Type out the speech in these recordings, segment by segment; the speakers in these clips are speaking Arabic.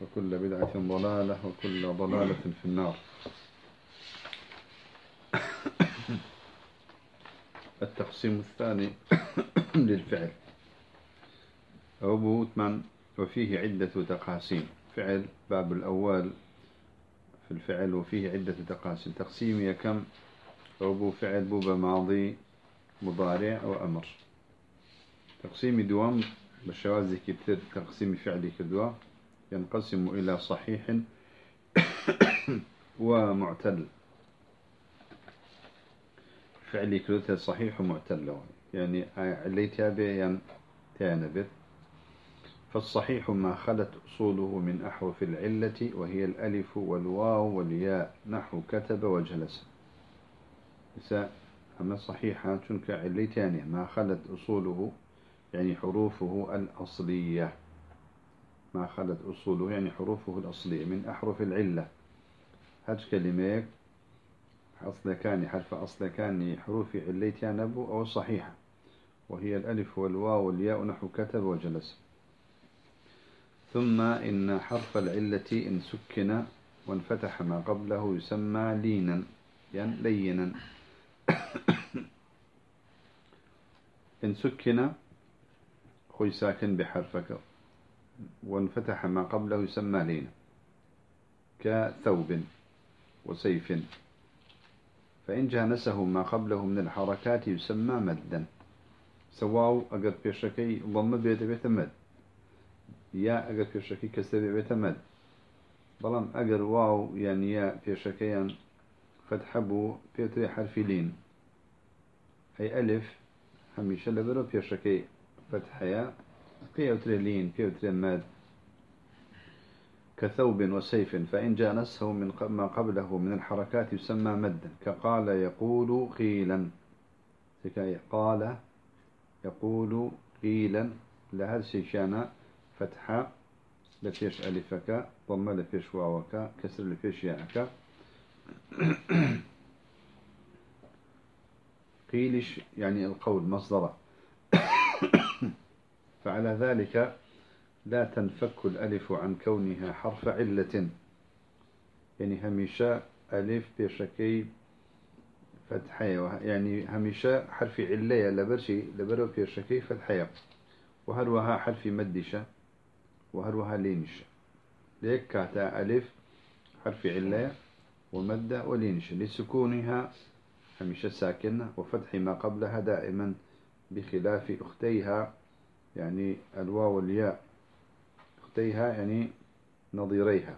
وكل بدعة ضلالة وكل ضلالة في النار. التقسيم الثاني للفعل. أبو من وفيه عدة تقاسيم. فعل باب الأول في الفعل وفيه عدة تقاسيم. تقسيم كم؟ أبو فعل بوب ماضي مضارع وأمر. تقسيم دوام بالشوازي كتير تقسيم فعلي كدوا ينقسم إلى صحيح ومعتل فعلي كلته صحيح ومعتل يعني اللي تابع تانبت فالصحيح ما خلت أصوله من أحرف العلة وهي الألف والواو والياء. نحو كتب وجلس. أما صحيحة تنك علي تانية ما خلت أصوله يعني حروفه الأصلية. ما خلت أصوله يعني حروفه الأصلية من أحرف العلة. هج كلمات أصل كان حرف أصل كان حروف عليتها نبو أو صحيحة. وهي الألف والواو والياء نحو كتب وجلس. ثم إن حرف العلة إن سكن وانفتح ما قبله يسمى لينا يعني لينا. إن سكن خوي ساكن بحرفك. وانفتح ما قبله يسمى لينا كثوب وسيف. فإن جانسه ما قبله من الحركات يسمى مدا. سواو أقر بيشكي ضم بيت بيت مد. يا أقر بيشكي كسر بيت مد. بلام أقر واو يعني يا بيشكيان فتح بو بيتري حرف لين. أي ألف هميشه لبرو بيشكي فتحيا بيوتري لين بيوتري مد كثوب وسيف فإن جانسه من ما قبله من الحركات يسمى مدا. كقال يقول قيلا. قال يقول قيلا. لهذا شيشانا فتحة لفيش ألفك ضم لفيش واوك كسر لفيش ياءك. قيلش يعني القول مصدره. فعلى ذلك لا تنفك الألف عن كونها حرف علة. يعني هميشة ألف بشكي فتحية يعني هميشة حرف علية لبرشي لبرو بشكي فتحية. وهروها حرف مدشة وهروها لينشة ليك كاتا ألف حرف علية ومدة ولينشة لسكونها هميشة ساكنة وفتح ما قبلها دائما بخلاف أختيها. يعني الواو والياء أختيها يعني نظيريها.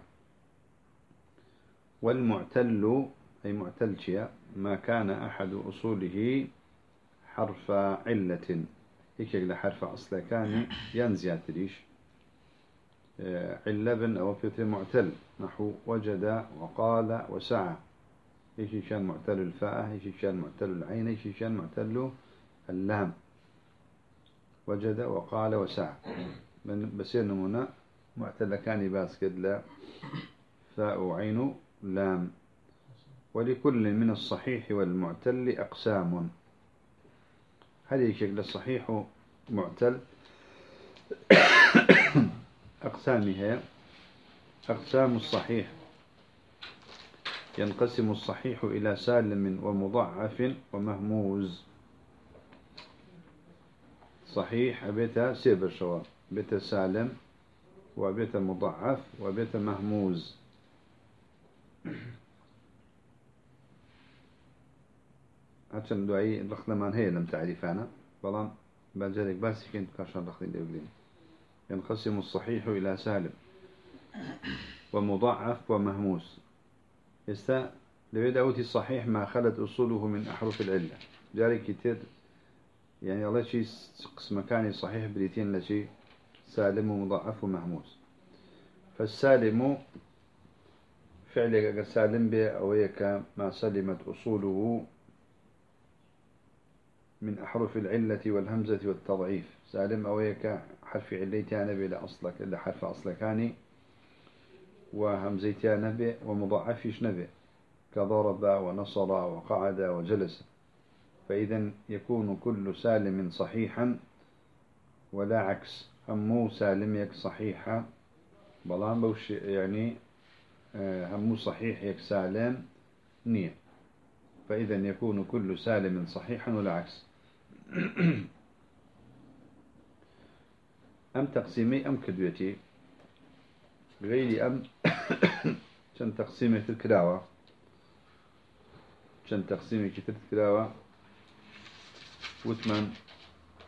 والمعتل أي معتل شيء ما كان أحد أصوله حرف علة. هيك حرف أصل كان ينزع تريش علبن أو في معتل. نحو وجد وقال وسعى. هيك كان معتل الفاء هيك كان معتل العين هيك كان معتل اللام. وجد وقال وسعى. من بسير نمونا معتل كان باسكت لا فاء وعين لام. ولكل من الصحيح والمعتل أقسام. هذه شكل الصحيح معتل؟ أقسامها. أقسام الصحيح. ينقسم الصحيح إلى سالم ومضعف ومهموز. صحيح بيت سيبر شواب بيت سالم وبيت مضعف وبيت مهموز. هاتشم دعي الرخلمان هي لم تعرفانا بلان بجالك بس كنت كاشان رخلي دولين ينقسم الصحيح إلى سالم ومضعف ومهموس يستا لبيد أوتي الصحيح ما خلت أصوله من أحرف العلة. جاري كتير يعني الله شيء قسم كان صحيح بريتين لشيء سالم ومضاعف ومهموس فالسالم فعلك سالم به أويك ما سلمت أصوله من أحرف العلة والهمزة والتضعيف. سالم أويك حرف عليتان به لأصلك إلا حرف أصلكاني وهمزيتان به ومضاعفش نبه كضرب ونصر وقعد وجلس. فإذا يكون كل سالم صحيحا ولا عكس. همو سالم يك صحيحة. بلان بوش يعني آه، همو صحيح يك سالم نية. فإذا يكون كل سالم صحيحا ولا عكس. أم تقسيمي؟ أم كدوتي. غيري أم كان تقسيمي الكراوة كان تقسيمي كتر الكراوة وثمان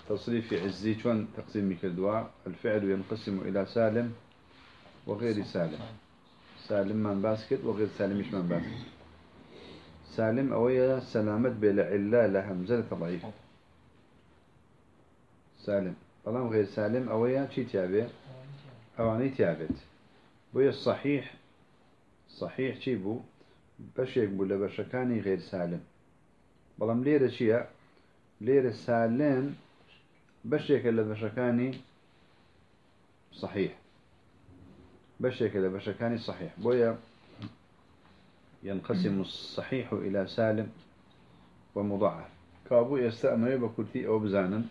تصريف عزي شون تقسيم كردوا الفعل ينقسم إلى سالم وغير سالم. سالم من باسكت وغير سالم مش من باسكت؟ سالم أويا سلامة بلا علا لهمزة ضعيف سالم. طالما غير سالم أويا شي تابع أواني تابت بويا الصحيح صحيح شي بو؟ باش يقبل لبشكاني غير سالم. بلام ليرة شيء سالم بەشێکە لە بەشەکانی صحيح. لە بەشەکانی صحيح. بۆیە ينقسم الصحيح إلى سالم ومضاعف كابو يستأمر بكرتي أو بزانا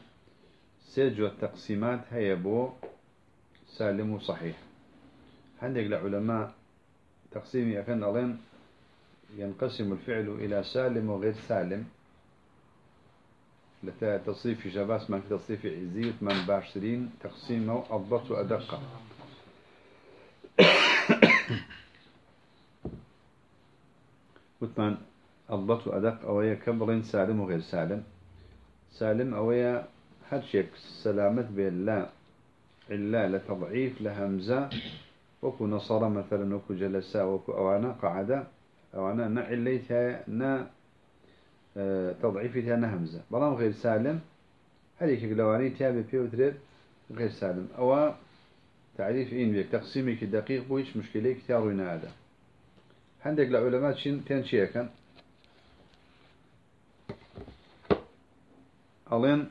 سيجو التقسيمات هي بو سالم وصحيح. عندك لعلماء تقسيمي أكن ألين ينقسم الفعل إلى سالم وغير سالم. لتا تصيف جباس من تصيف عزية من باشرين تقسيمه أضبط وأدق. وثمان أضبط وأدق أويا كبر سالم وغير سالم. سالم أويا شيء سلامة بالله إلا لتضعيف لهمزة وكو نصر مثلا وكو جلسا وكو أوانا قعدا أوانا نعليتها نا تضعيفي أنا همزة. بلام غير سالم هذيك لواني تابع فيه وتريد غير سالم. أو تعريف إن بيك تقسيمك دقيق بويش مشكلة كتير هذا. عندك العلماء شين تين شيء كان ألين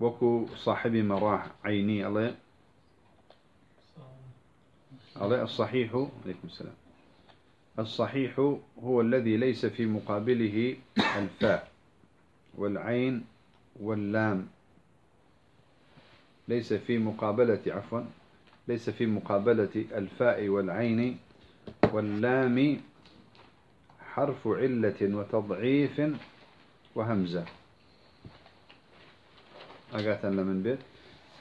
وكو صاحبي مراح عيني ألين. ألين الصحيح. عليكم السلام. الصحيح هو الذي ليس في مقابله الفاء والعين واللام. ليس في مقابلة عفوا ليس في مقابلة الفاء والعين واللام حرف علة وتضعيف وهمزة. أقاتا لمن بيت.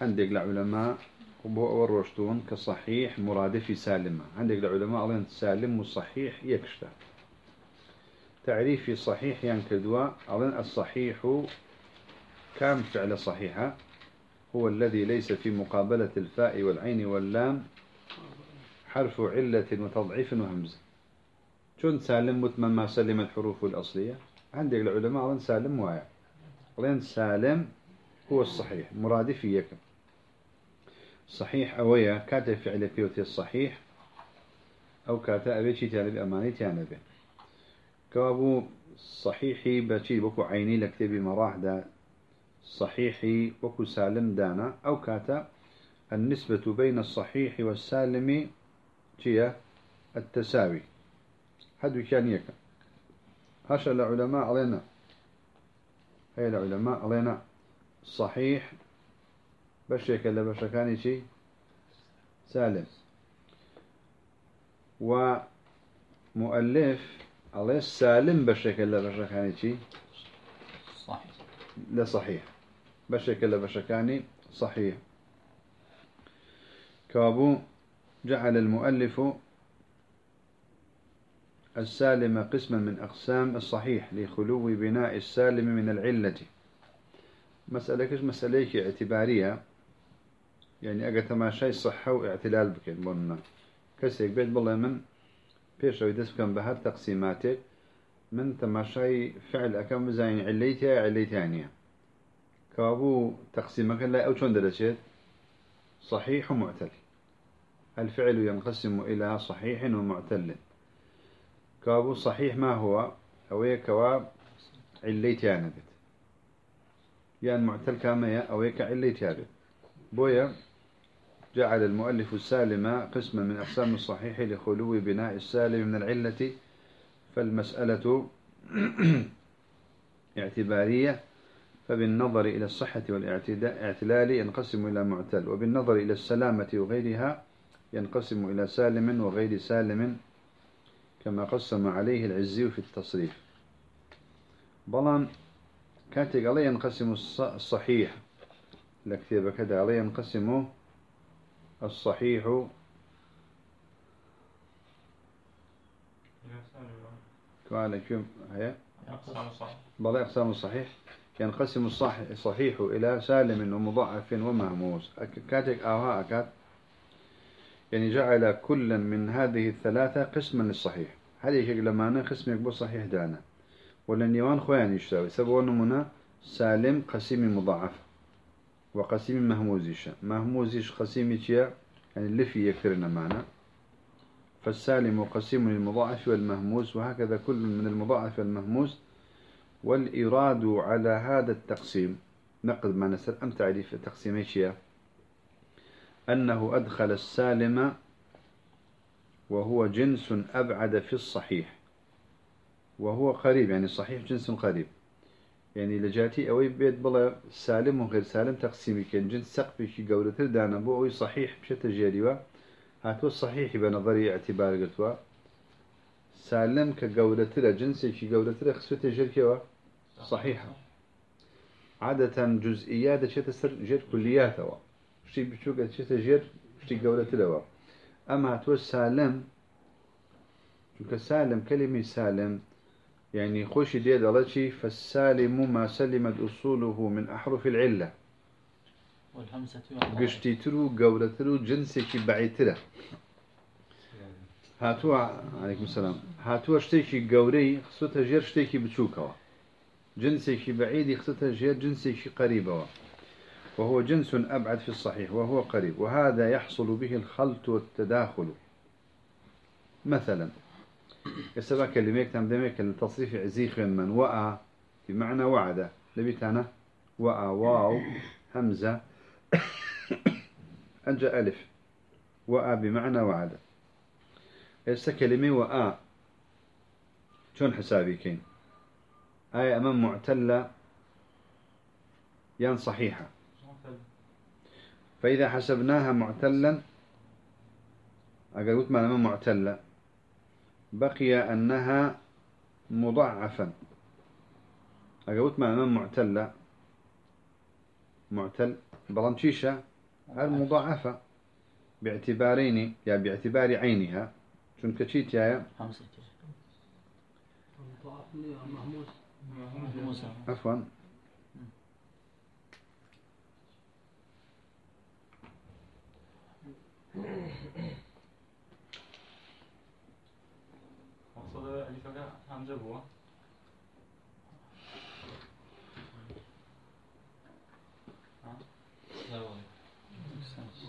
عندك العلماء وروشتون كصحيح مرادف سالمة عندك العلماء أظن سالم وصحيح يكشتا تعريف صحيح ينكدوا. أظن الصحيح كم فعل صحيحة هو الذي ليس في مقابلة الفاء والعين واللام حرف علة وتضعيف وهمزة شون سالم متمم ما سلم الحروف الأصلية؟ عندك العلماء أظن سالم وايع أظن سالم هو الصحيح. مرادف يكم صحيح أويا كاتا فعل بيوتي الصحيح أو كاتا أبي شي تالي بأماني تانا به كوابو صحيحي بشي بكو عيني لكتبي مراح دا. صحيحي وكو سالم دانا أو كاتا النسبة بين الصحيح والسالم هي التساوي. هذا كان يكا. هاشا العلماء علينا. هي العلماء علينا. صحيح بشك اللي بشكاني شيء. سالم. ومؤلف الله سالم بشك اللي بشكاني شيء. صحيح. لا صحيح. بشك اللي بشكاني صحيح. كابو جعل المؤلف السالم قسما من أقسام الصحيح لخلو بناء السالم من العلة. مسألة كش مسألة اعتبارية. يعني أجا تماشي صحة واعتلال بكين بونا. كسيك بيت بالله من بيش أو يدس بكم بهر تقسيماتك من تماشي فعل أكم بزاين عليتها عليتانية كابو تقسيمك لا أو شون درجات صحيح ومعتل. الفعل ينقسم إلى صحيح ومعتل. كابو صحيح ما هو؟ أو كواب عليت يعني بت يعني معتل كما أو عليت يعني بويا جعل المؤلف السالم قسما من أقسام الصحيح لخلو بناء السالم من العلة فالمسألة اعتبارية فبالنظر إلى الصحة والاعتلال ينقسم إلى معتل وبالنظر إلى السلامة وغيرها ينقسم إلى سالم وغير سالم كما قسم عليه العزي في التصريف بلان كاتق عليه ينقسم الصحيح. لكتاب كذا عليه ينقسم الصحيح. قال كم؟ هي؟ بل أقسام الصحيح. ينقسم الصحيح إلى سالم ومضاعف ومهموس. كاتك أوها أكاد. يعني جعل كل من هذه الثلاثة قسما للصحيح. هذه شكل لما أنا قسم يقبل صحيح دانا. ولن يوان خوان يشتوي سبوا نمنا سالم قسيم مضاعف. وقسيم مهموزيش. مهموزيش قسيم يعني اللي في يكثرنا معنا. فالسالم قسيم للمضاعف والمهموس وهكذا كل من المضاعف والمهموس والإراد على هذا التقسيم نقد ما نسأل أم تعريف تقسيم إيشيا أنه أدخل السالم وهو جنس أبعد في الصحيح. وهو قريب يعني الصحيح جنس قريب. يعني لجاتي أوي بيت بلا سالم وغير سالم تقسيمي كان جنس سقفي قولة دانا بو أوي صحيح بشتى جاريوة. هاتو الصحيح بنظري اعتبار قلتوا. سالم كقولة جنسي كي قولة خسوة جركوا صحيحة. عادة جزئيات شيء تسر جر كليات هو شيء بشوك شيء تجر شيء قولة لوا أما تو سالم شو سالم كلمة سالم يعني خوش ديد على شيء فالسالم ما سلمت أصوله من أحرف العلة. والهمزة قشتي ترو قولة ترو جنسك بعيترة. هاتوا عليكم السلام. هاتوا اشتيكي قوري خصوتها جير اشتيكي بتشوكوا. جنسك بعيد يخصتها جير جنسك قريبة. وهو جنس أبعد في الصحيح وهو قريب. وهذا يحصل به الخلط والتداخل. مثلا يسبب كلمة تم دمك التصريف عزيخ من وأ بمعنى وعد لبيتانا وأ واو همزة أنجى ألف. وأ بمعنى وعد يسا كلمة وأ. شون حسابي كين آية أمام معتلة ين صحيحة. فإذا حسبناها معتلا أقول ما أمام معتلة. بقي أنها مضاعفا. أقول ما أمام معتلة معتل بلانشيشة المضاعفة باعتبارين يا باعتبار عينها. شنك تشيت يا؟ عفوا.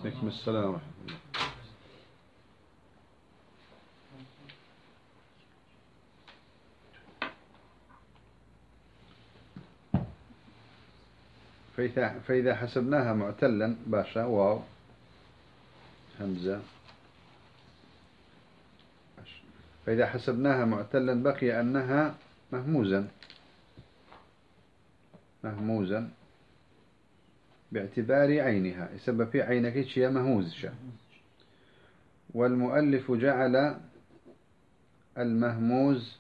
عليكم السلام ورحمة الله. فإذا, فإذا حسبناها معتلا باشا واو همزة. فإذا حسبناها معتلا بقي أنها مهموزا. مهموزا باعتبار عينها يسبب في عينك شيء مهوز والمؤلف جعل المهموز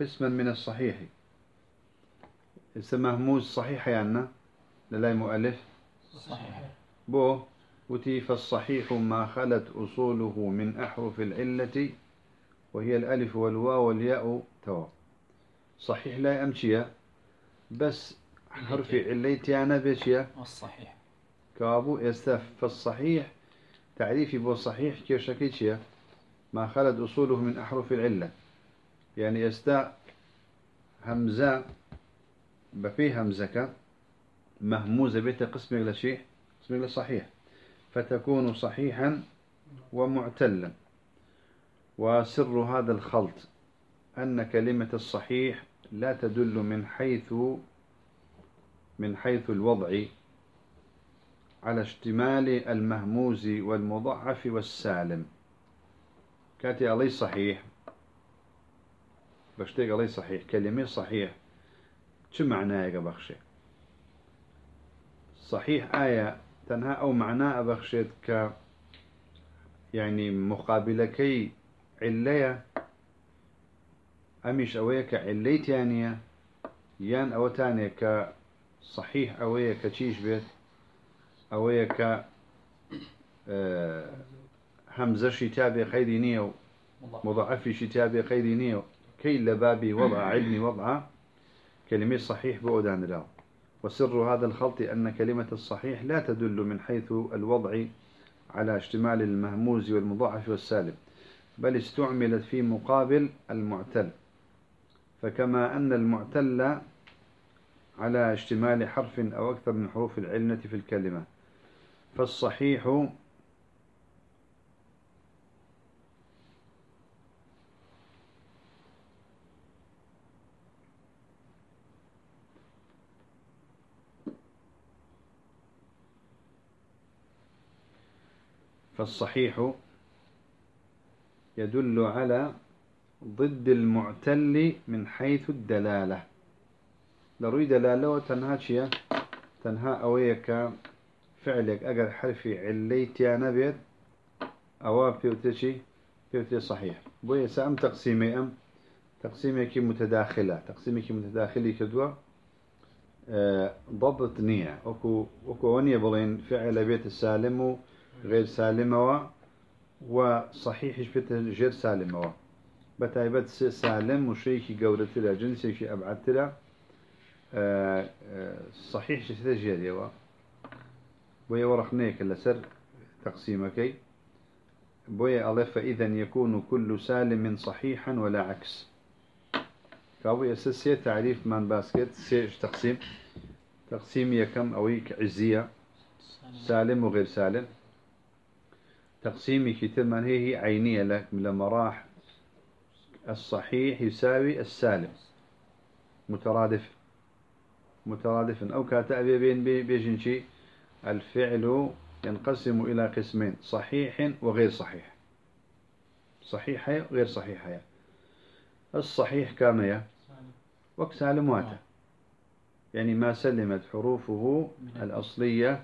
قسما من الصحيح. اسم مهموز صحيح يعني للاي مؤلف. صحيح. بو وتي فالصحيح ما خلت أصوله من أحرف العلة وهي الألف والواو والياء توا. صحيح لا أمشي بس حرف عليتي أنا بشيا الصحيح. كابو يستف فالصحيح تعريفي بو صحيح كيف شكيتشيا ما خلت أصوله من أحرف العلة. يعني يستاء همزة بفي همزك مهموزة بيت قسم إلى شيء قسم إلى صحيح فتكون صحيحا ومعتلا. وسر هذا الخلط أن كلمة الصحيح لا تدل من حيث من حيث الوضع على اشتمال المهموز والمضعف والسالم. كاتي علي صحيح. بشتيق علي صحيح. كلمة صحيح. شو معناه يا بخشي؟ صحيح آية تنها أو معناه بخشيت ك يعني مقابلكي علية أمش أويك علي تانية. يان أو تانية كصحيح أويك كتشيش بيت أويك أه همزة شتابي خيري نيو. مضاعف شتابي خيري نيو. كي لبابي وضع علمي وضعه كلمة صحيح بودان له وسر هذا الخلط أن كلمة الصحيح لا تدل من حيث الوضع على اشتمال المهموز والمضاعف والسالب. بل استعملت في مقابل المعتل. فكما أن المعتل على اشتمال حرف أو أكثر من حروف العلة في الكلمة. فالصحيح فالصحيح يدل على ضد المعتل من حيث الدلالة. لروي دلالة وتنها شيء تنها أويك فعلك أجر حرفي عليت يا نبيت أو بيوتشي بيوتي صحيح. بوي سأم تقسيمي أم تقسيمي كي متداخلة. تقسيمي كي متداخلة كدوا آه، ضبط نية. وكو وكو ونية بلين فعل بيت السالم غير سالمة وصحيح بيت غير سالمة بتايبت سالم وشيكي قولت جنسي أبعدت له آه، آه، صحيح شتى جارية بويا ورخنيك لسر تقسيمكي بويا ألف فإذا يكون كل سالم صحيحا ولا عكس. كابو أساسية تعريف من باسكت سيج تقسيم؟ تقسيم يكم أويك عزية. سالم وغير سالم. تقسيمي كتير من هي عينية لك لما راح الصحيح يساوي السالم. مترادف مترادف. أو كاتأبي بين بيجن شيء الفعل ينقسم إلى قسمين صحيح وغير صحيح. صحيح غير صحيح الصحيح كامية وكسالمواته يعني ما سلمت حروفه الأصلية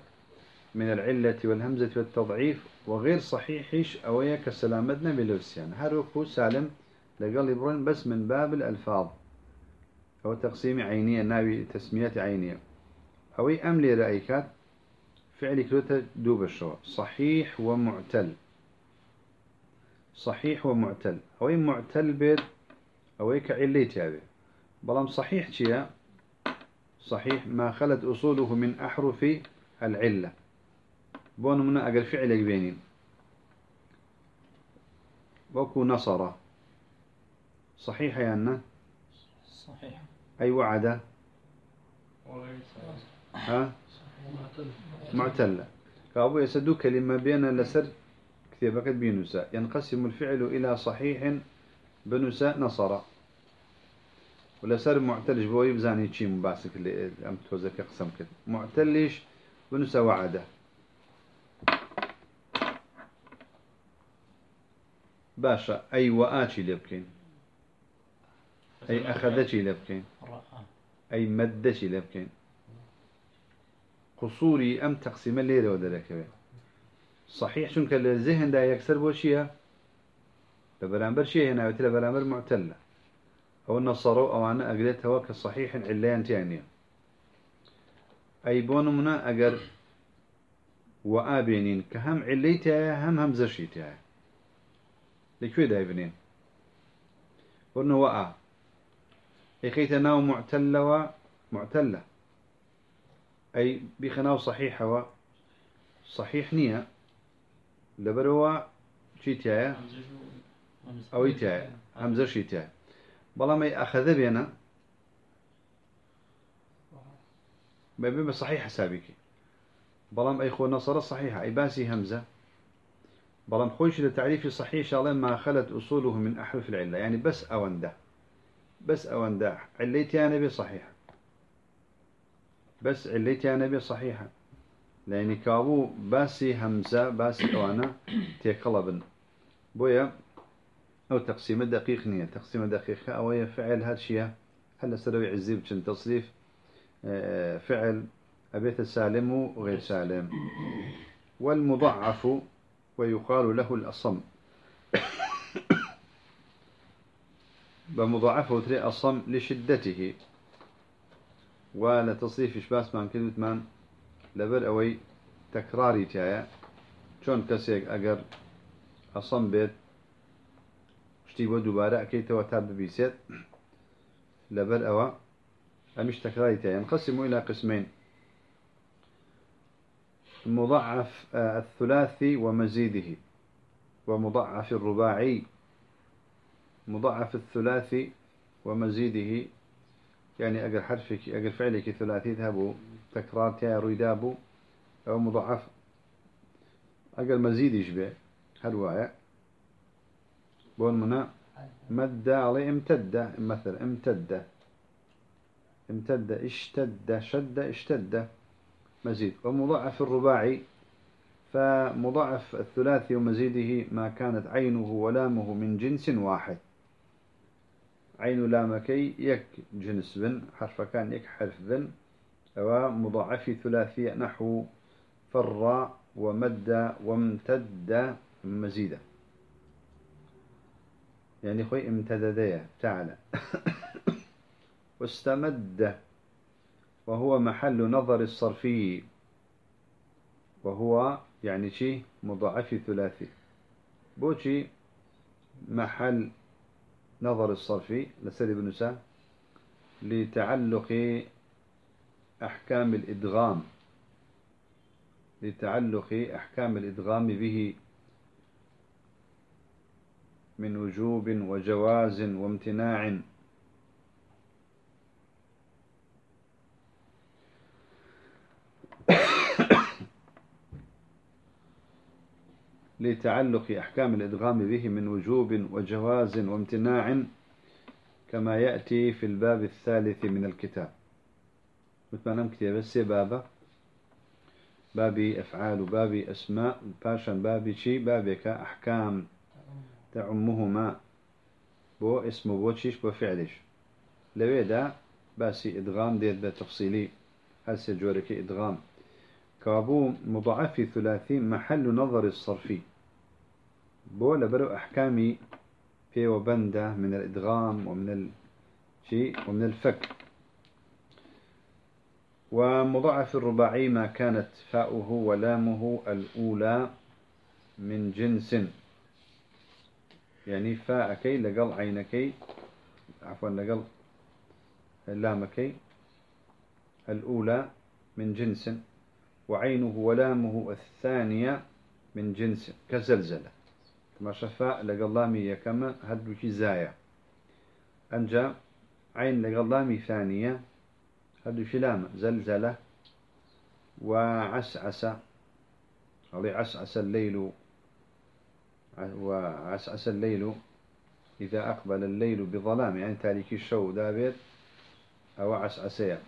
من العلة والهمزة والتضعيف وغير صحيحش أويا كسلامتنا بلوسيان هروكو سالم لقال يبرون بس من باب الألفاظ. أو تقسيم عينية ناوي تسميات عينية. أو أملي رأيكات فعل كلوتا دوب الشو. صحيح ومعتل. صحيح ومعتل. أو معتل بيت أو كعليت هذا بلام صحيح شيء صحيح ما خلت أصوله من أحرف العلة. بون من أقل فعل بينين وكو نصر. صحيح يا أنا صحيح. أي وعد؟ ها؟ معتلة كابو يسدو كلمة بين لسر كتابك بينساء ينقسم الفعل إلى صحيح بنساء نصر. ولسر معتلش بوي بزاني تشي مباسك اللي أم توزك قسم كده. معتلش بنساء وعده؟ باشا أي وآتي لبكين. أي أخذتي لبكين. أي مدتي لبكين. قصوري أم تقسيم الليلة ودركبه صحيح شنك الذهن دا يكسر بوشيها لبرامبر شيء هنا وتلا برامبر معتلة. أو النصروا أو أنا أقلتها كصحيح عليان تانية أي بون منا أجر وآبينين كهم عليتها هم همزة شيتها لكوي دايبنين ورنو وآ يخيت ناو معتلة ومعتلة أي بخناو صحيحة و صحيح نية. لبروا شيتها أو يتها همزة شيتها بلا ما أخذ بينا. بس صحيح حسابك بلا ما أي خو نصر صحيحة. أي باسي همزة. بلام خوش لتعريف صحيح شاء ما خلت أصوله من أحرف العلة. يعني بس أونده بس أونده عليتي أنا بصحيحة بس عليتي أنا بصحيحة لأن كابو باسي همزة باسي أوانا تيقلبن بويا أو تقسيم دقيق نية. تقسيم دقيق أو فعل هالشيء هل سروي عزيب كن تصريف؟ آه، فعل أبيت سالم وغير سالم. والمضعف ويقال له الأصم. بمضاعفة تري أصم لشدته. ولا تصريف إشباس من كلمة من؟ لبر أوي تكراري تايا. شون كسيك أجر أصم بيت شتي بو دوباره أكيد تاب بيسيت. لبر أوا أمش تكراري تايا. ينقسم إلى قسمين. مضاعف آه، الثلاثي ومزيده. ومضاعف الرباعي مضاعف الثلاثي ومزيده. يعني أجر حرفك أجر فعلك ثلاثي ذهبوا تكرار تيا رويدابو أو مضاعف أجر مزيد يشبه هرواية بون منا مد علي امتد مثلا امتد. امتد اشتد شد اشتد. مزيد. ومضاعف الرباعي فمضاعف الثلاثي ومزيده ما كانت عينه ولامه من جنس واحد. عين لامكي يك جنس بن حرف كان يك حرف بن أو مضاعف ثلاثي نحو فر ومد وامتد مزيدا يعني خوي امتدد تعالى واستمد. وهو محل نظر الصرفي. وهو يعني شيء مضاعف ثلاثي. بوشي محل نظر الصرفي لسيد بن سا لتعلق أحكام الإدغام. لتعلق أحكام الإدغام به من وجوب وجواز وامتناع. لتعلق أحكام الإدغام به من وجوب وجواز وامتناع كما يأتي في الباب الثالث من الكتاب. مثل كتاب؟ بابا. بابي أفعال بابي أسماء باشا بابي شي بابك أحكام تعمهما. بو اسم بو فعلش. لويدا باسي إدغام ديت بتفصيلي هل سجورك إدغام. كابو مضاعف ثلاثي محل نظر الصرفي بو لبرو أحكامي في وبندة من الإدغام ومن الشيء ومن الفك. ومضاعف الرباعي ما كانت فاؤه ولامه الأولى من جنس. يعني فاءكي لقل عينكي عفوا لقل لامكي الأولى من جنس. وعينه ولامه الثانية من جنس كزلزلة. كما شفاء لقلامي كما هدوك زايا أنجا عين لقلامي ثانية هدوك لام زلزلة وعسعس علي عسعس الليل وعسعس الليل إذا أقبل الليل بظلام يعني تاريك الشو دابت أو عسعسيا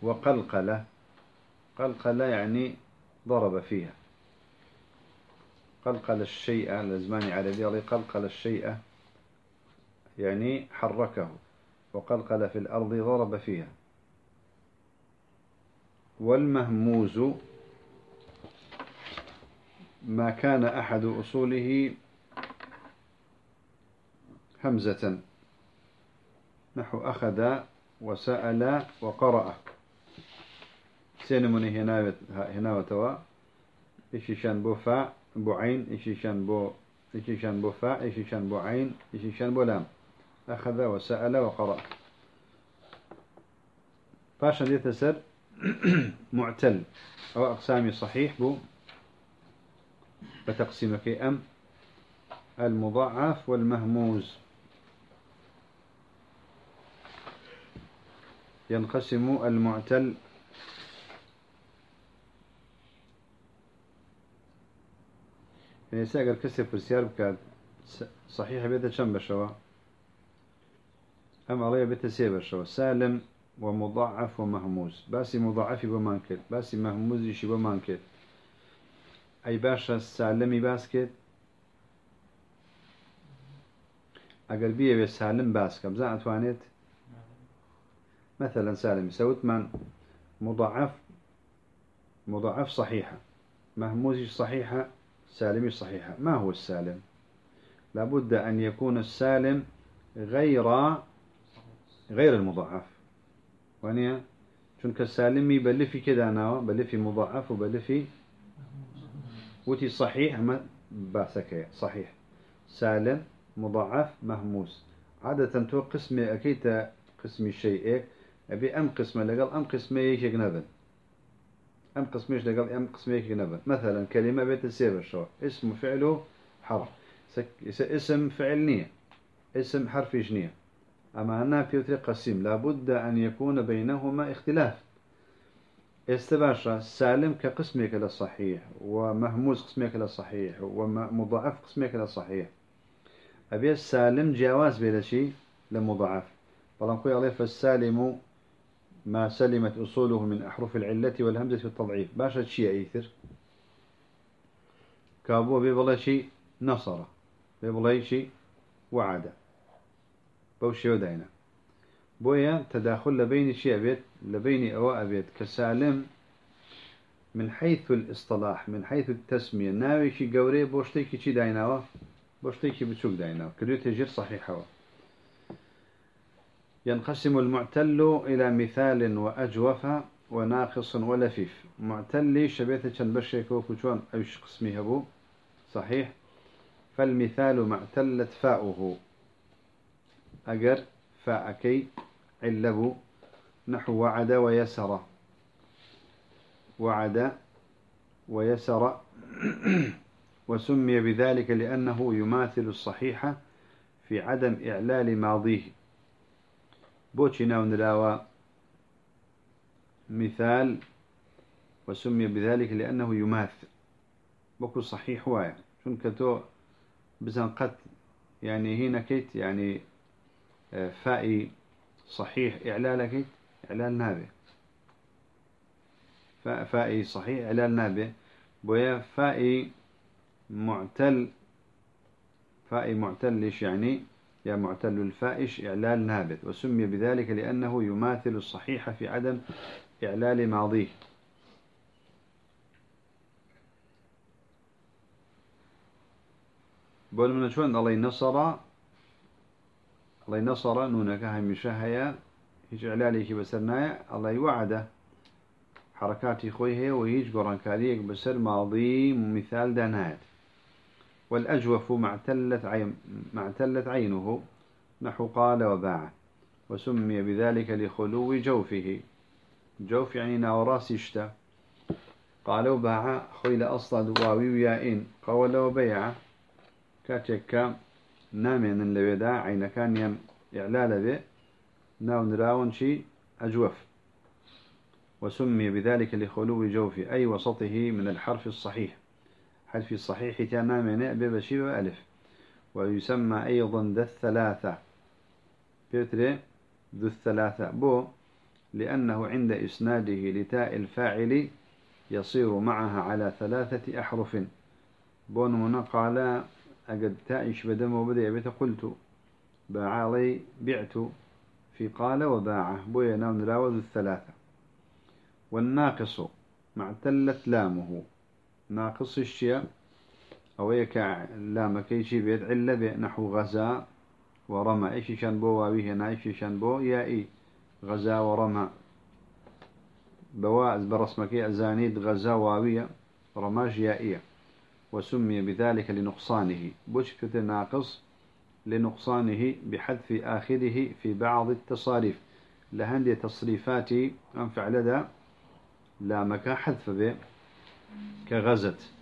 وقلقلة قلقلة يعني ضرب فيها. قلقل الشيء لزمان عربي قلقل الشيء يعني حركه وقلقل في الأرض ضرب فيها. والمهموز ما كان أحد أصوله همزة. نحو أخذ وسأل وقرأ. سينموني هنا هنا وتوا. إيشيشان بوفا؟ بو عين إيشيشان بو إيشيشان بو فاء إيشيشان بو عين إيشيشان بو لام. أخذ وسأل وقرأ. فاشا دي تسر معتل. أو أقسامي صحيح بو بتقسيمك أم المضاعف والمهموز. ينقسم المعتل يعني سأقر كسي فرسيار بكاد صحيح بيتا كم بشوا أم عليه بيتا سي بشوا سالم ومضاعف ومهموز. باسي مضاعفي بمانكت باسي مهموزي شي بمانكت أي باشا سالمي باسكت أقل بيه سالم باسكت بزا أتوانيت مثلا سالم سوت من مضاعف مضاعف صحيحة. مهموزي صحيحة؟ سالمي صحيحة. ما هو السالم؟ لابد أن يكون السالم غير غير المضاعف. وانيا چونك السالمي بلفي كده أنا بلفي مضاعف وبلفي وتي صحيح ما باسكية صحيح. سالم مضاعف مهموس. عادة تو قسمي أكيد قسمي شيء أبي أم قسمة لقال أم قسمة يك نبن أم قسميش لقال أم قسمة يك نبن مثلا كلمة بيت السيف شو اسم فعله حرف. اسم فعل نية. اسم حرف جنية أما أنا في قسيم لابد أن يكون بينهما اختلاف. استباشا سالم كقسمك للصحيح ومهموز قسمك للصحيح ومضاعف قسمك للصحيح. أبي السالم جواز بلا شيء لمضاعف. قوي عليه فالسالم ما سلمت أصوله من أحرف العلة والهمزة والتضعيف باشا شيء أيثر؟ كابو بيبلا شيء نصر بيبلا شيء وعد. بوشي ودينا بويا تداخل لبين شيء أبيت لبين أواء أبيت. كسالم من حيث الاصطلاح من حيث التسمية. ناوي شي قوري بوشتيكي شي دايناوا بوشتيكي بتشوك دايناوا كدو تجير صحيحة. ينقسم المعتل إلى مثال وأجوف وناقص ولفيف. معتل شبيثة بشيك وكتوان أيش قسمي هبو؟ صحيح. فالمثال معتلت فاؤه. أجر فاءكي علبو نحو وعد ويسر. وعد ويسر. وسمي بذلك لأنه يماثل الصحيح في عدم إعلال ماضيه. بوشي ناو نلاوى مثال وسمي بذلك لأنه يماثل بوكو صحيح وايا. شون كتو بزن قد. يعني هنا كيت يعني آه، فائي صحيح إعلال كيت إعلال نابه. فائي صحيح إعلال نابه. بويا فائي معتل فائي معتل ليش يعني؟ يا معتل الفائش إعلال نابت وسمي بذلك لأنه يماثل الصحيح في عدم إعلال ماضيه. بول من شون الله نصر الله نصر نونك هميشه هيا هيج إعلالي بسرنايا الله يوعده حركاتي خوي هي وهيج قرانكاريك بسر ماضي مثال دانات والأجوف عين معتلت عينه نحو قال وباع وسمي بذلك لخلو جوفه. جوف يعني ناوراس يشتا قال وباع خيل أصلا واوي ويائين قول وبيع كاتك نامن اللي عين كان يم إعلال به. ناو نراون شي أجوف. وسمي بذلك لخلو جوفه أي وسطه من الحرف الصحيح. حرف الصحيح تماما ببشي وألف. ويسمى أيضا ذا الثلاثة. بيتري ذو الثلاثة. بو لأنه عند إسناده لتاء الفاعل يصير معها على ثلاثة أحرف. بون من قال أجد تائش بدم وبدأ يبيت قلت. باع علي بعت. في قال وباعه. بو ينام نراوذ الثلاثة. والناقص معتلت لامه. ناقص الشيء. أو يكع لام كيشي بيت علة نحو غزا ورمى. إيش شان بو واويه نايش شان بو يائي غزا ورمى. بواز برسمك أزانيد غزا واوية رماج يائية وسمي بذلك لنقصانه. بوش كتير ناقص لنقصانه بحذف آخره في بعض التصاريف. لهندي تصريفاتي أنفع لدى لا مكان حذف به. كغزت.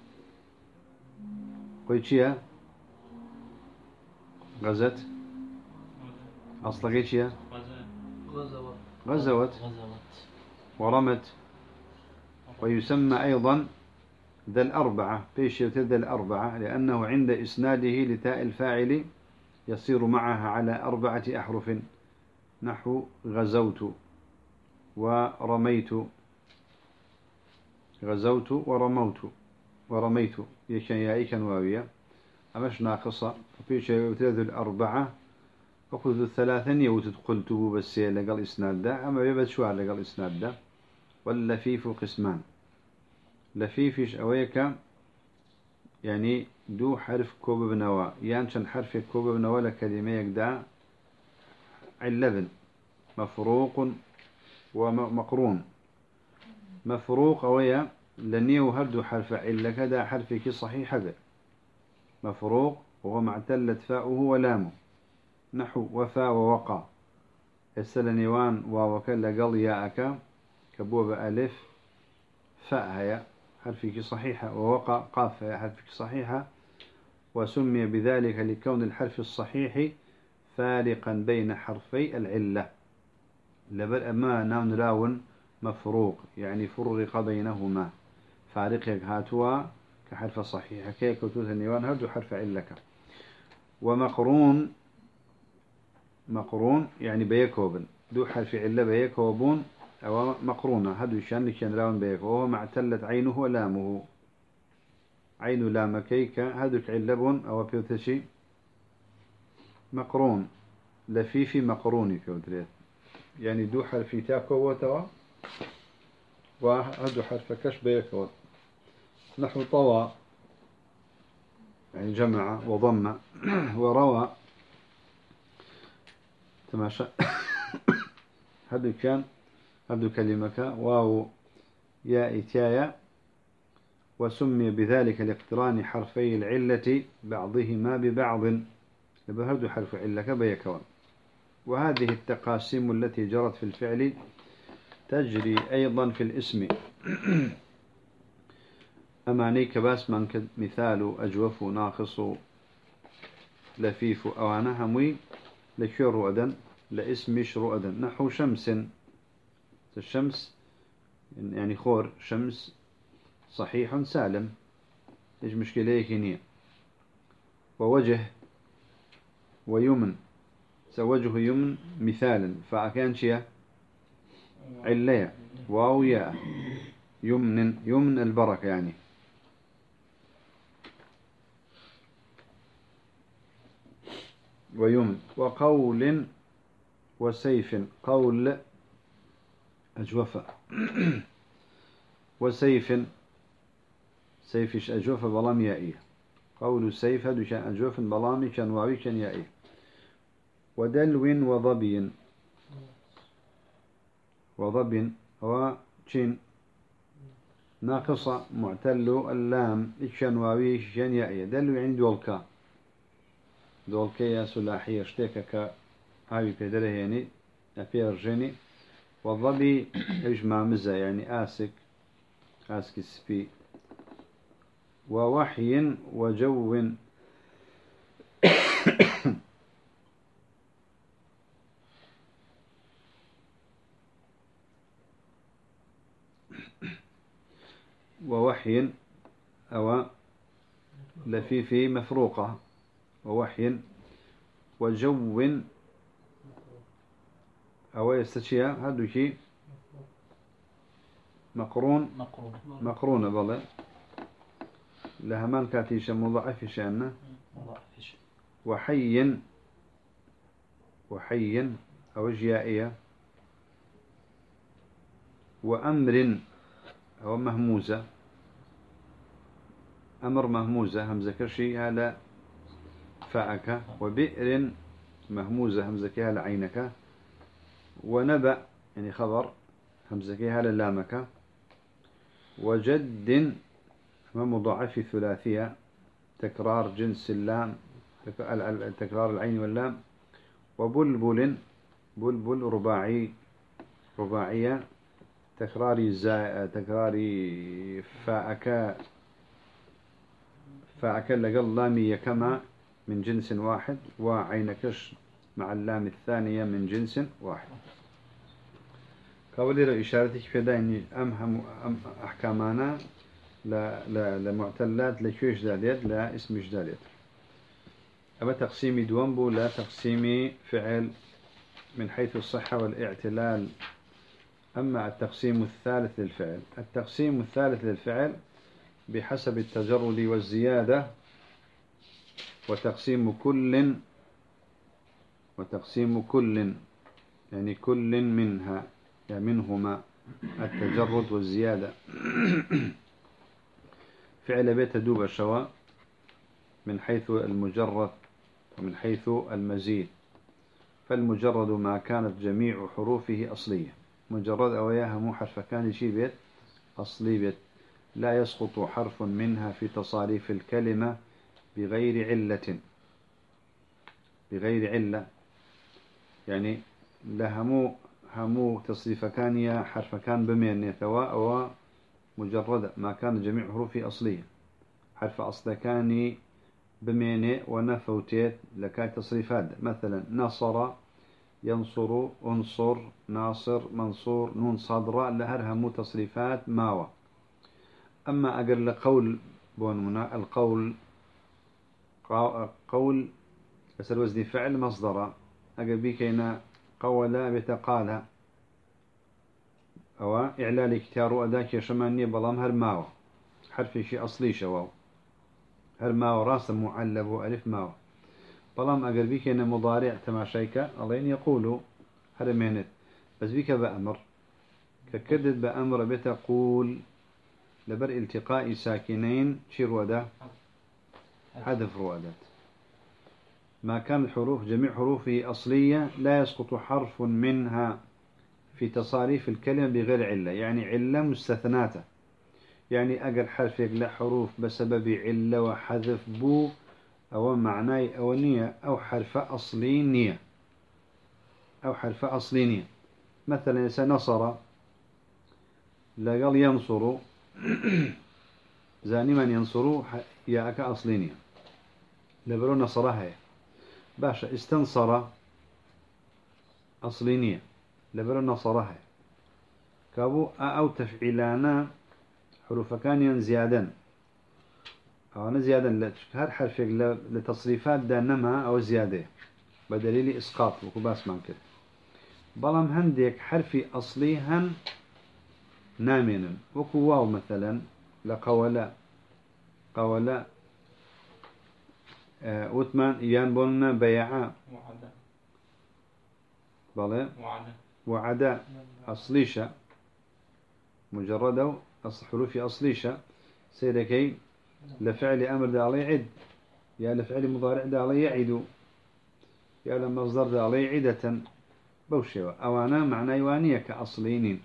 قوي غزت. أصلا چيا غزوت. ورمت. ويسمى أيضا ذا الأربعة بيش ذا الأربعة لأنه عند إسناده لتاء الفاعل يصير معها على أربعة أحرف. نحو غزوت ورميت. غزوت ورموت. ورميت. يكن يائكا واوية. أمش ناقصة. وفيش يوتذ الأربعة. وخذ الثلاثة يوتد قلت بس لقل إسناد. ده أما يبد شوار لقل إسناد. ده واللفيف قسمان. لفيفش أويك. يعني دو حرف كوب بنوا. يعني شن حرف كوب بنوا لكلمة يقدع. علبن مفروق ومقرون. مفروق أويا لنيو هردو حرف عل كذا حرفك صحيح هذا. مفروق وهو معتلت فاؤه ولامه. نحو وفا ووقع السلنيوان ووكل قل ياءك كبوب ألف. فاء هي حرفك صحيحة ووقع قاف هي حرفك صحيحة وسمي بذلك لكون الحرف الصحيح فارقا بين حرفي العلة. لبل أما نون راون مفروق يعني فرق بينهما. فارقك هاتوا كحرف صحيح. كي كتوت النيوان؟ هردو حرف علك ومقرون مقرون يعني بيكوبن. دو حرف علة بيكوبون أو مقرونة هدو شان كان راون بيك وهو معتلت عينه ولامه. عين لامكيك هدو علبون أو بيوتشي مقرون. لفيفي مقروني كودريت يعني دو حرف تاكو وتوا. وهدو حرف كش بيكو نحو طوى يعني جمع وضم وروى. تماشى. هذا كان هذا كلمك. واو يا إتايا وسمي بذلك لاقتران حرفي العلة بعضهما ببعض. بهدو حرف علة بيكوان وهذه التقاسيم التي جرت في الفعل تجري أيضا في الاسم. أماني كباس من مثال أجوف ناقص لفيف أوانا هموي لكيو رؤدا؟ لاسمش رؤدا. نحو شمس. الشمس يعني خور شمس صحيح سالم. إيش مشكلة كنية ووجه ويمن. سوجه يمن مثالا. فأكان شيء؟ عليا واو يا يمن يمن البركة يعني. ويمن. وقول وسيف. قول أجوفة وسيف. سيفش أجوفة بلام يائية. قول سيف هدو كان أجوف بلامي كان واوي كان يائية. ودلو وضبي. وضب هو تشين ناقصة معتل اللام. إكشان واوي إكشان يائية دلو عند دولكا دولكا يا سلاحية اشتيكك هاوي بيدره يعني أفير جيني والضبي إجمع مزة يعني آسك آسك السبي ووحي وجو ووحي أو لفيفي مفروقة. ووحي وجو أو يستشيا هادو شي مقرون. مقرون. مقرون بلا لهمان كاتيش مضاعف شأنه. وحي. وحي أو جيائية وأمر أو مهموزة. أمر مهموزة همزة كرشي هذا فاعك. وبئر مهموزة همزة كهلا عينك. ونبأ يعني خبر همزة كهلا لامك. وجد مضاعف ثلاثية تكرار جنس اللام تكرار العين واللام. وبلبل بلبل رباعي رباعية. تكراري زا تكراري فاعك فاعك لقل لامي كما من جنس واحد وعينكش مع اللام الثانية من جنس واحد. قولي لو إشارتك في دائني أم, أم أحكامانا لا لا لمعتلات لكيش داليت لا اسمش داليت. أما تقسيم دوامبو لا تقسيم فعل من حيث الصحة والإعتلال. أما التقسيم الثالث للفعل. التقسيم الثالث للفعل بحسب التجرد والزيادة وتقسيم كل وتقسيم كل يعني كل منها يعني منهما التجرد والزيادة. فعل بيت دوب الشواء من حيث المجرد ومن حيث المزيد. فالمجرد ما كانت جميع حروفه أصلية. مجرد أوياها مو حرف كان شي بيت أصلي بيت. لا يسقط حرف منها في تصاريف الكلمة بغير علة. بغير علة. يعني لهمو همو تصريف كان حرف كان بمين ثواء و مجرد. ما كان جميع حروفه أصلية. حرف أصل كان بمين ونفوتيت لكاي تصريفات مثلا نصر ينصر انصر ناصر منصور نون صدراء لهرها مو تصريفات ماوى. أما أقل قول بونمنا القول قول أسر وزن فعل مصدر أقل بيكينا قولا بتقالها أو إعلال كتار أداك يشماني بلام هر ماوى. حرف شيء أصلي شواو. هر ماوى راس معلب ألف ماوى. بلام أقل بيكينا مضارع تماشيك ألين يقولوا هر مهنت. بس بيك بأمر ككدد بأمر بتقول لبر التقاء ساكنين شير ودا حذف روادات ما كان الحروف جميع حروفه أصلية لا يسقط حرف منها في تصاريف الكلمة بغير علة. يعني علة مستثناته. يعني أقل حرف يقلع حروف بسبب علة وحذف بو أو معناي أو نية أو حرف أصلي نية أو حرف أصلي نية مثلا سنصر لقال ينصر. زاني من ينصروا ياك أصلينيا لبرو نصرها باشا استنصر أصلينيا لبرو نصرها كابو أو تفعيلانا حروف كان زيادا. أنا زيادا هر حرف لتصريفات دانما أو زيادة. بدليل إسقاط وكباس من كده. بلام هنديك حرفي أصلي هن نامنا وكواو مثلا لقولا قولا آه وثمان يان بولنا بيعا وعدا. بلى وعدا. وعدا. أصليشة. مجرد حروف أصليشة. سيركي لفعل أمر دا علي عد يا لفعل مضارع دا علي يعد. يا لمصدر دا علي عدة بوشوا أوانا معنى يوانية كأصلينين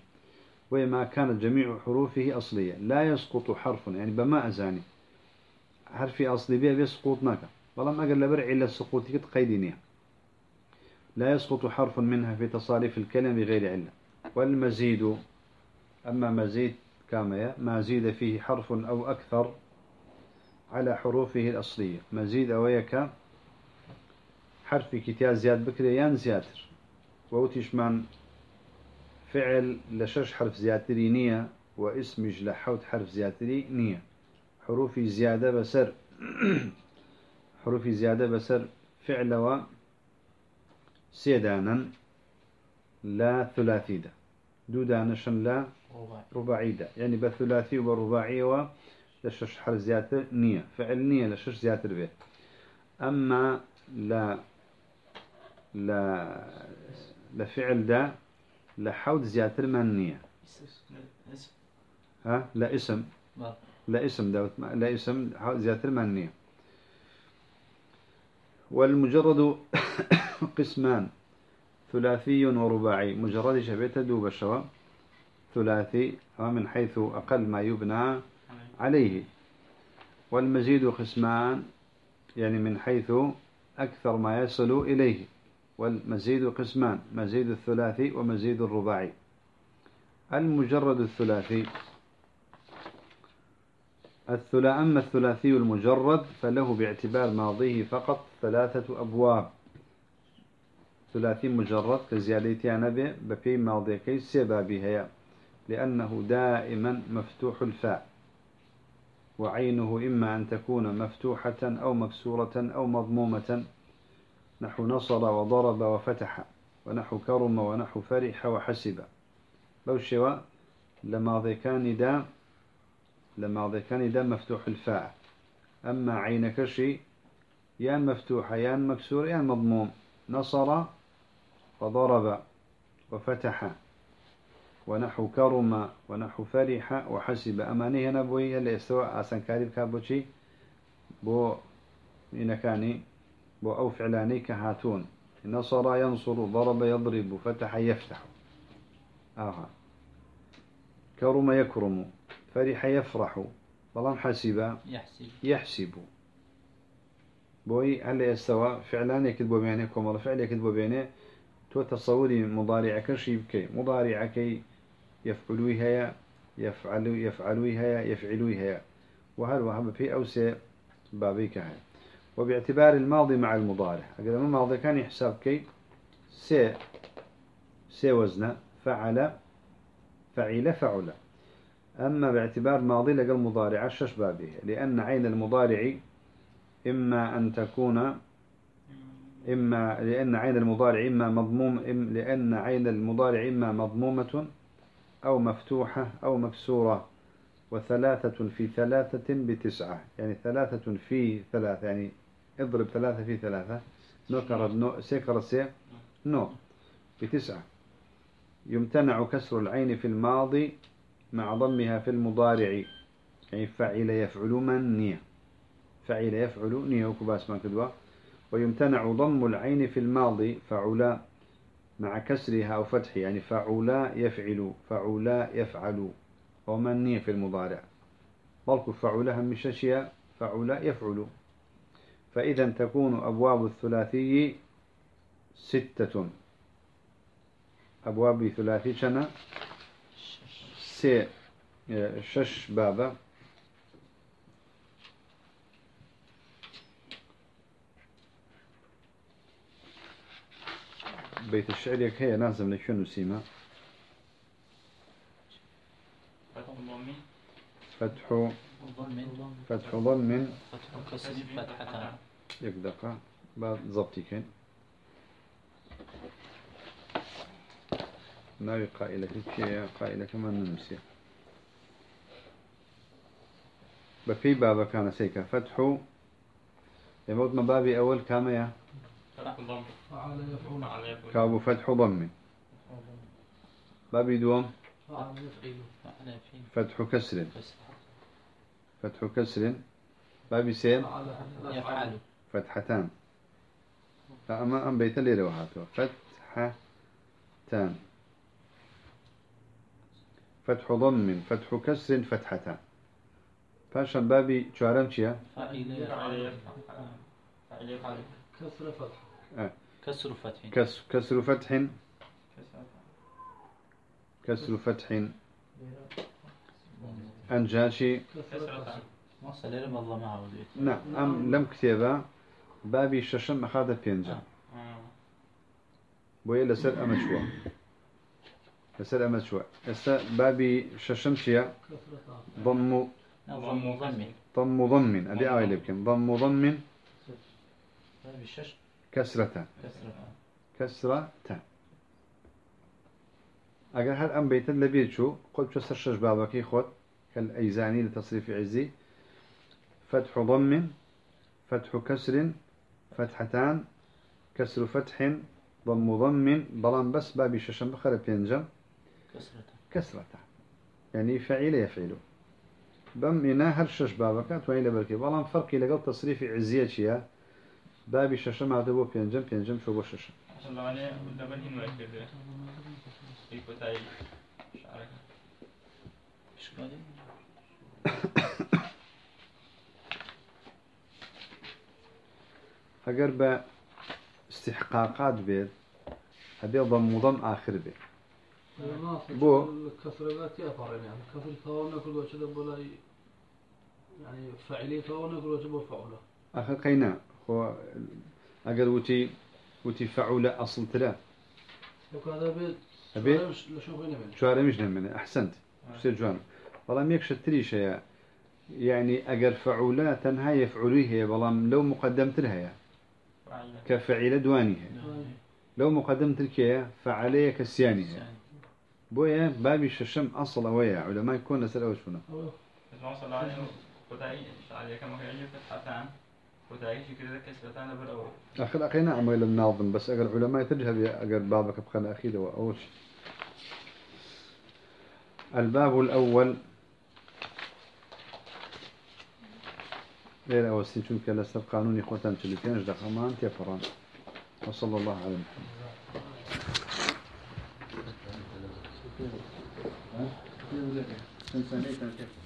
وما كانت جميع حروفه أصلية. لا يسقط حرف يعني بما أزاني. حرف أصلي بيه بيسقط ناك. والله ما قال لبرع إلا السقوط قيدينيها لا يسقط حرف منها في تصاريف الكلمة بغير علة. والمزيد أما مزيد كما ما زيد فيه حرف أو أكثر. على حروفه الأصلية. مزيد أويك حرف كتاب زياد بكريان زياتر. ووتيش من فعل لشش حرف زياتري نية واسمج لحوت حرف زياتري نية. حروفي زيادة بسر. حروفي زيادة بسر. فعل و سيدانا لا ثلاثي دا. دو دانشن لا رباعي. دا. يعني بثلاثي وبرباعي و لشش حرف زياتر نية فعل نية لشش زياتر به أما لا لا لفعل ده لحود زيادة منية ها؟ لا اسم. لا اسم داوت لا اسم زيادة منية والمجرد قسمان ثلاثي ورباعي. مجرد شبيتة دوب ثلاثي من حيث أقل ما يبنى عليه. والمزيد قسمان يعني من حيث أكثر ما يصل إليه. والمزيد قسمان مزيد الثلاثي ومزيد الرباعي. المجرد الثلاثي. الثلا أما الثلاثي المجرد فله باعتبار ماضيه فقط ثلاثة أبواب. ثلاثي مجرد كزيادتي أنا به بفي ماضي كي سبا بها لأنه دائما مفتوح الفاء. وعينه إما أن تكون مفتوحة أو مكسورة أو مضمومة. نحو نصر وضرب وفتح ونحو كرم ونحو فرح وحسب. لو شوى لما ذي كان دا لما ذي كان دا مفتوح الفاء. أما عين كشي يان مفتوحة يان مكسور يان مضموم. نصر وضرب وفتح. ونحو كرم ونحو فرح وحسب. أماني هنا بوي اللي استوى أسان كاريب كابوشي بو إنكاني بو أو فعلاني كهاتون. نصر ينصر ضرب يضرب فتح يفتح. آها. كرم يكرم فرح يفرح. بلان حسب يحسب. يحسب. بوي هل يستوى فعلان يكتبوا بينه كمال فعل يكتبوا بينه تو تصوري مضارعك شي بكي. مضارعك يفعلوا يفعلوي هيا يفعلوي هيا وهل وهم في أوسع بابيك هيا وباعتبار الماضي مع المضارع. أقول ما الماضي كان يحسب كي سي سي وزن فعل فعل فعل. أما باعتبار ماضي لقى المضارع شش بابه لأن عين المضارع إما أن تكون إما لأن عين المضارع إما مضموم إم لأن عين المضارع إما مضمومة أو مفتوحة أو مكسورة وثلاثة في ثلاثة بتسعة. يعني ثلاثة في ثلاثة يعني اضرب ثلاثة في ثلاثة. نەکا نۆ سێ کەرەتی سێ نۆ بتسعة. يمتنع كسر العين في الماضي مع ضمها في المضارع. يعني فعل يفعل من نية فعل يفعل نية وكباس ما كدوا ويمتنع ضم العين في الماضي فعلا مع كسرها أو فتحها يعني فعلا يفعل فعلا يفعل. ومن نية في المضارع. بلك فعلا هم ششيا فعلا يفعل. فإذا تكون أبواب الثلاثي ستة. أبواب ثلاثي شنا سي شش بابا. بيت الشعر يك هي لازم نشنو سيما فتح فتح ضم. فتح كسر فتحتان يك دقة. بعد ضبطي كان ناوي قائلة كي قائلة كمان نمسي بفي بابا كان سيكا. فتح. يموت مبابي أول يا كابو فتح ضم بابي دوم فتح كسر. فتح كسر. بابي سين. يفعل. فتحتان. لا أما أم بيت اللي روحاته فتحتان. فتح ضم فتح كسر. فتحتان. فاشا بابي شوارم شيا؟ كسر فتح كسر فتح. كسر كسر فتح. كسر فتح. أنجاشي نعم أم لم كتابة. بابي ششم أخذ بينجا. بوي لسر أمشوا لسر أمشوا لسر بابي ششم شيا؟ ضم ضم ضم. ضم ضم. أدي آي لبكن ضم ضم. بالشش كسرة. كسر كسرة. أجل هل أم بيت اللي شو؟ قلت شو سرشش بابك خود؟ كالأيزاني لتصريف عزي. فتح ضم فتح كسر فتحتان. كسر فتح ضم ضم. بلان بس بابي ششم بخر بينجم كسرة. كسرة. يعني فعيل يفعل بم إنا هر شش بابك توين لبركي بلان فرقي لقل تصريف عزية شيا. بابي ششم عدبو بينجم بينجم شو بو ششم عليه دبل هين شعرك. قادم اگر به استحقاقات بيت هذه ضم ضم آخر بيت. بو. كسر لا تأثر يعني كسر ثوابنا كل وجه ولا يعني فعلي ثوابنا كل وجه فعله آخر قينا هو اگر وتي وتي فعول أصل تلا وكذا بيت. أبي؟ لشو غير من شوارع مش من أحسنت. شتي جوان والله ميك شتري شيء. يعني أجر فعولة تنها يفعليه بلام لو مقدمت لها يعني. فعلا كفعيلة دواني هي. لو مقدمت لك فعليه كسياني هي. بويا بابي ششم أصل ويا علماء يكون نسأل أوش شي كده كسبتان بالأول أخر أخينا عمل الناظم بس أجر علماء تجهب يا أجر بابك بخنا أخيد أول شيء الباب الأول. غير أول سنة شنك لسر قانوني خوتان تلتين جدا خمان تيفران وصلى الله على محمد.